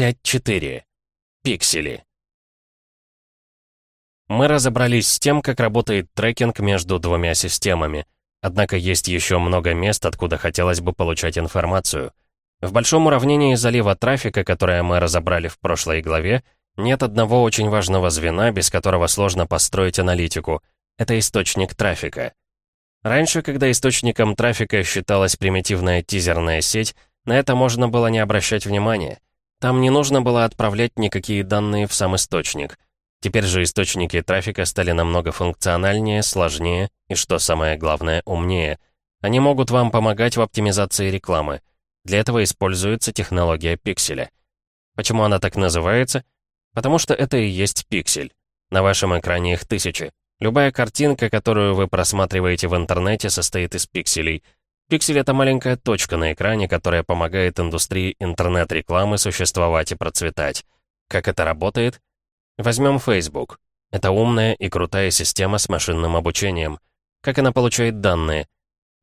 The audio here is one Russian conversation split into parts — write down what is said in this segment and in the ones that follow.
5.4. Пиксели. Мы разобрались с тем, как работает трекинг между двумя системами. Однако есть еще много мест, откуда хотелось бы получать информацию. В большом уравнении залива трафика, которое мы разобрали в прошлой главе, нет одного очень важного звена, без которого сложно построить аналитику. Это источник трафика. Раньше, когда источником трафика считалась примитивная тизерная сеть, на это можно было не обращать внимания. Там не нужно было отправлять никакие данные в сам источник. Теперь же источники трафика стали намного функциональнее, сложнее и, что самое главное, умнее. Они могут вам помогать в оптимизации рекламы. Для этого используется технология пикселя. Почему она так называется? Потому что это и есть пиксель. На вашем экране их тысячи. Любая картинка, которую вы просматриваете в интернете, состоит из пикселей — Пиксель — это маленькая точка на экране, которая помогает индустрии интернет-рекламы существовать и процветать. Как это работает? Возьмем Facebook. Это умная и крутая система с машинным обучением. Как она получает данные?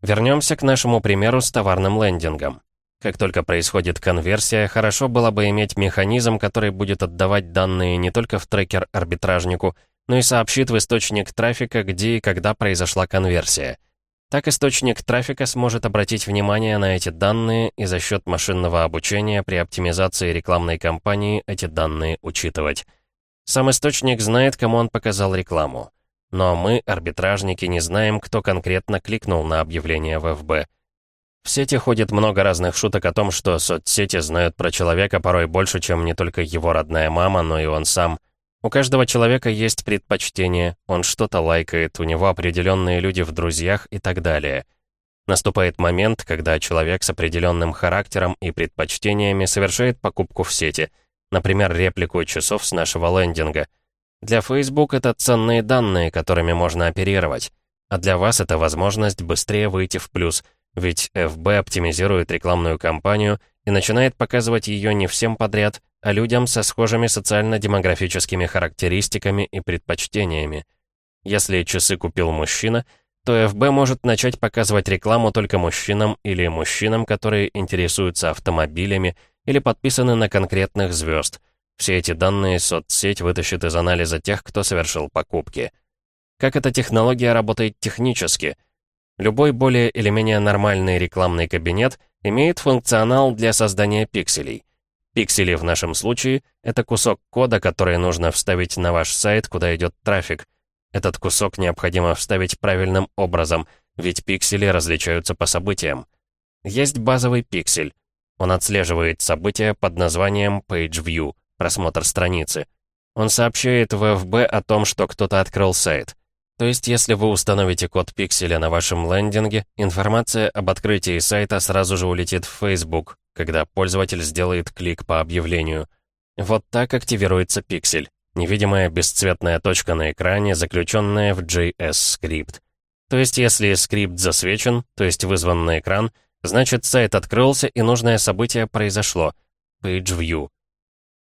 Вернемся к нашему примеру с товарным лендингом. Как только происходит конверсия, хорошо было бы иметь механизм, который будет отдавать данные не только в трекер арбитражнику, но и сообщит в источник трафика, где и когда произошла конверсия. Так источник трафика сможет обратить внимание на эти данные и за счет машинного обучения при оптимизации рекламной кампании эти данные учитывать. Сам источник знает, кому он показал рекламу. Но мы, арбитражники, не знаем, кто конкретно кликнул на объявление в ФБ. В сети ходит много разных шуток о том, что соцсети знают про человека порой больше, чем не только его родная мама, но и он сам. У каждого человека есть предпочтение, он что-то лайкает, у него определенные люди в друзьях и так далее. Наступает момент, когда человек с определенным характером и предпочтениями совершает покупку в сети, например, реплику часов с нашего лендинга. Для Facebook это ценные данные, которыми можно оперировать, а для вас это возможность быстрее выйти в плюс, ведь FB оптимизирует рекламную кампанию и начинает показывать ее не всем подряд, а людям со схожими социально-демографическими характеристиками и предпочтениями. Если часы купил мужчина, то ФБ может начать показывать рекламу только мужчинам или мужчинам, которые интересуются автомобилями или подписаны на конкретных звезд. Все эти данные соцсеть вытащит из анализа тех, кто совершил покупки. Как эта технология работает технически? Любой более или менее нормальный рекламный кабинет имеет функционал для создания пикселей. Пиксели в нашем случае — это кусок кода, который нужно вставить на ваш сайт, куда идет трафик. Этот кусок необходимо вставить правильным образом, ведь пиксели различаются по событиям. Есть базовый пиксель. Он отслеживает события под названием Page View, просмотр страницы. Он сообщает в FB о том, что кто-то открыл сайт. То есть, если вы установите код пикселя на вашем лендинге, информация об открытии сайта сразу же улетит в Facebook, когда пользователь сделает клик по объявлению. Вот так активируется пиксель. Невидимая бесцветная точка на экране, заключенная в JS-скрипт. То есть, если скрипт засвечен, то есть вызван на экран, значит сайт открылся и нужное событие произошло. Page View.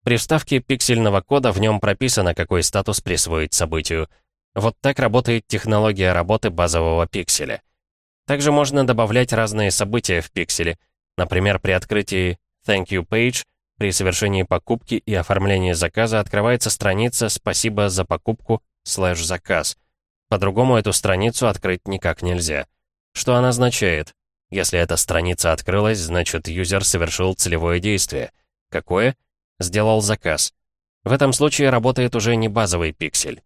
При вставке пиксельного кода в нем прописано, какой статус присвоить событию. Вот так работает технология работы базового пикселя. Также можно добавлять разные события в пикселе, Например, при открытии «Thank you page» при совершении покупки и оформлении заказа открывается страница «Спасибо за покупку» слэш «заказ». По-другому эту страницу открыть никак нельзя. Что она означает? Если эта страница открылась, значит, юзер совершил целевое действие. Какое? Сделал заказ. В этом случае работает уже не базовый пиксель.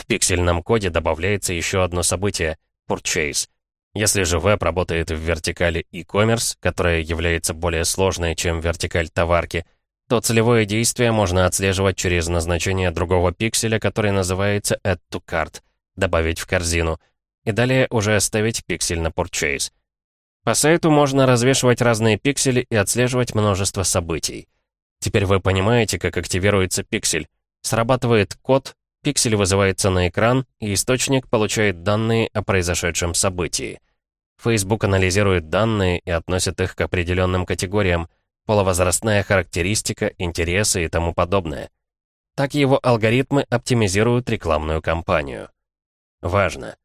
В пиксельном коде добавляется еще одно событие — purchase — если же веб работает в вертикали e-commerce, которая является более сложной, чем вертикаль товарки, то целевое действие можно отслеживать через назначение другого пикселя, который называется Add to Cart, добавить в корзину, и далее уже оставить пиксель на Purchase. По сайту можно развешивать разные пиксели и отслеживать множество событий. Теперь вы понимаете, как активируется пиксель. Срабатывает код, Пиксель вызывается на экран, и источник получает данные о произошедшем событии. Facebook анализирует данные и относит их к определенным категориям, половозрастная характеристика, интересы и тому подобное. Так его алгоритмы оптимизируют рекламную кампанию. Важно!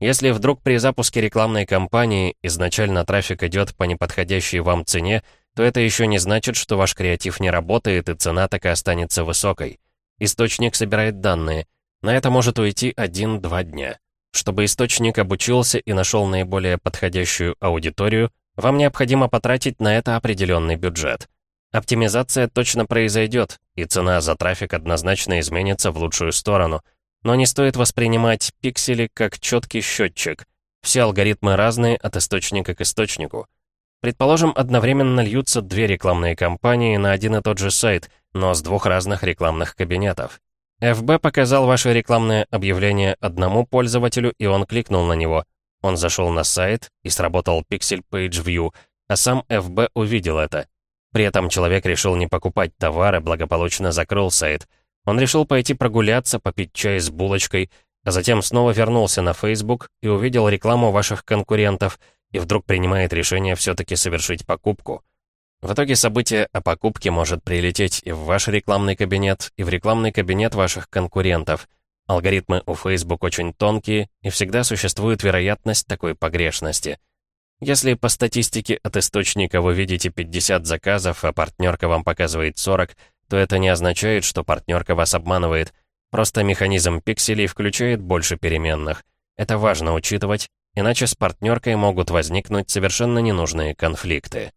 Если вдруг при запуске рекламной кампании изначально трафик идет по неподходящей вам цене, то это еще не значит, что ваш креатив не работает и цена так и останется высокой. Источник собирает данные. На это может уйти 1-2 дня. Чтобы источник обучился и нашел наиболее подходящую аудиторию, вам необходимо потратить на это определенный бюджет. Оптимизация точно произойдет, и цена за трафик однозначно изменится в лучшую сторону. Но не стоит воспринимать пиксели как четкий счетчик. Все алгоритмы разные от источника к источнику. Предположим, одновременно льются две рекламные кампании на один и тот же сайт, но с двух разных рекламных кабинетов. FB показал ваше рекламное объявление одному пользователю, и он кликнул на него. Он зашел на сайт, и сработал Pixel Page View, а сам FB увидел это. При этом человек решил не покупать товары, благополучно закрыл сайт. Он решил пойти прогуляться, попить чай с булочкой, а затем снова вернулся на Facebook и увидел рекламу ваших конкурентов, и вдруг принимает решение все-таки совершить покупку. В итоге событие о покупке может прилететь и в ваш рекламный кабинет, и в рекламный кабинет ваших конкурентов. Алгоритмы у Facebook очень тонкие, и всегда существует вероятность такой погрешности. Если по статистике от источника вы видите 50 заказов, а партнерка вам показывает 40, то это не означает, что партнерка вас обманывает. Просто механизм пикселей включает больше переменных. Это важно учитывать, иначе с партнеркой могут возникнуть совершенно ненужные конфликты.